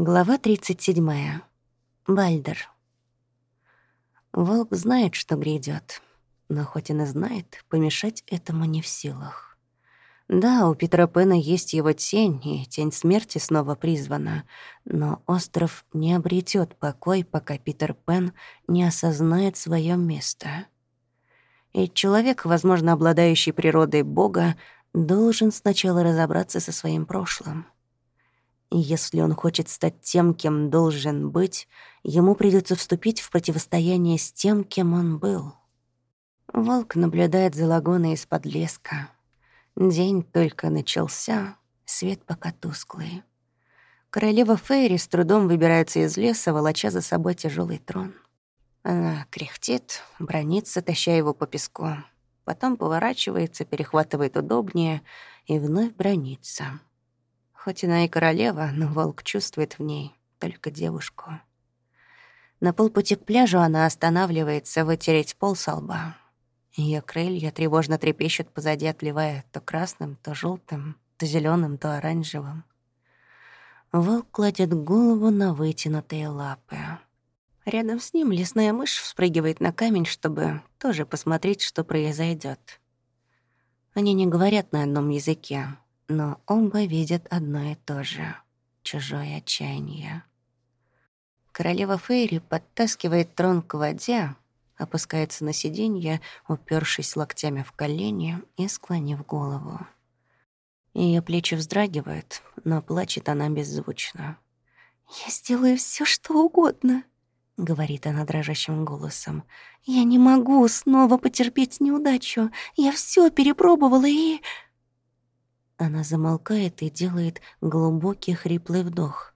Глава 37. Бальдер. Волк знает, что грядет, но хоть он и знает, помешать этому не в силах. Да, у Петра Пена есть его тень, и тень смерти снова призвана, но остров не обретет покой, пока Питер Пен не осознает свое место. И человек, возможно, обладающий природой Бога, должен сначала разобраться со своим прошлым — и если он хочет стать тем, кем должен быть, ему придется вступить в противостояние с тем, кем он был. Волк наблюдает за лагуной из-под леска. День только начался, свет пока тусклый. Королева Фейри с трудом выбирается из леса, волоча за собой тяжелый трон. Она кряхтит, бронится, таща его по песку. Потом поворачивается, перехватывает удобнее и вновь бронится. Хоть она и королева, но волк чувствует в ней только девушку. На полпути к пляжу она останавливается вытереть пол со лба. Её крылья тревожно трепещут позади, отливая то красным, то желтым, то зеленым, то оранжевым. Волк кладет голову на вытянутые лапы. Рядом с ним лесная мышь вспрыгивает на камень, чтобы тоже посмотреть, что произойдет. Они не говорят на одном языке, но оба видят одно и то же — чужое отчаяние. Королева Фейри подтаскивает трон к воде, опускается на сиденье, упершись локтями в колени и склонив голову. Ее плечи вздрагивают, но плачет она беззвучно. «Я сделаю все, что угодно», — говорит она дрожащим голосом. «Я не могу снова потерпеть неудачу. Я все перепробовала и...» Она замолкает и делает глубокий хриплый вдох.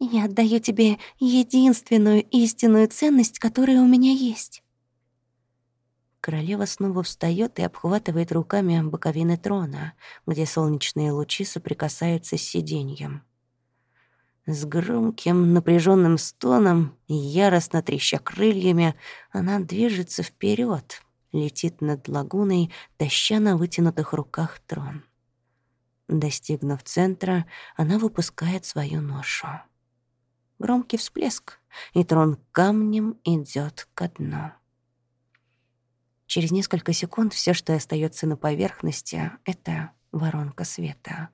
«Я отдаю тебе единственную истинную ценность, которая у меня есть». Королева снова встает и обхватывает руками боковины трона, где солнечные лучи соприкасаются с сиденьем. С громким напряженным стоном, яростно треща крыльями, она движется вперед, летит над лагуной, таща на вытянутых руках трон. Достигнув центра, она выпускает свою ношу. Громкий всплеск, и трон камнем идет ко дну. Через несколько секунд все, что остается на поверхности, — это воронка света.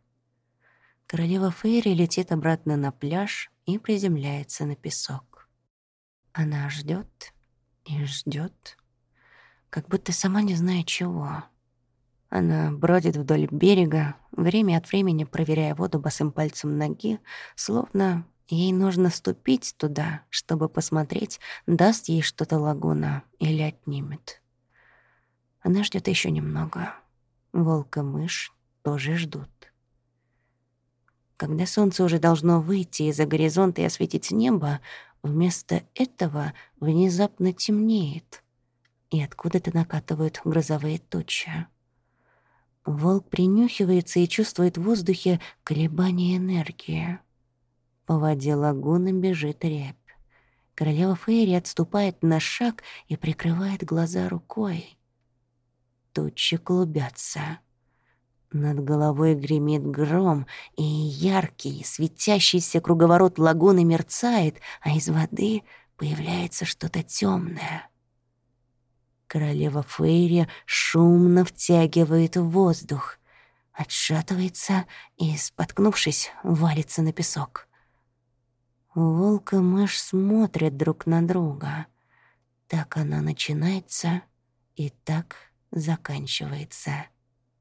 Королева Фейри летит обратно на пляж и приземляется на песок. Она ждет и ждет, как будто сама не знает чего — она бродит вдоль берега, время от времени проверяя воду босым пальцем ноги, словно ей нужно ступить туда, чтобы посмотреть, даст ей что-то лагуна или отнимет. Она ждет еще немного. Волк и мышь тоже ждут. Когда солнце уже должно выйти из-за горизонта и осветить небо, вместо этого внезапно темнеет, и откуда-то накатывают грозовые тучи. Волк принюхивается и чувствует в воздухе колебания энергии. По воде лагуны бежит рябь. Королева Фейри отступает на шаг и прикрывает глаза рукой. Тучи клубятся. Над головой гремит гром, и яркий, светящийся круговорот лагуны мерцает, а из воды появляется что-то темное. Королева Фейри шумно втягивает воздух, отшатывается и, споткнувшись, валится на песок. Волк и мышь смотрят друг на друга. Так она начинается и так заканчивается.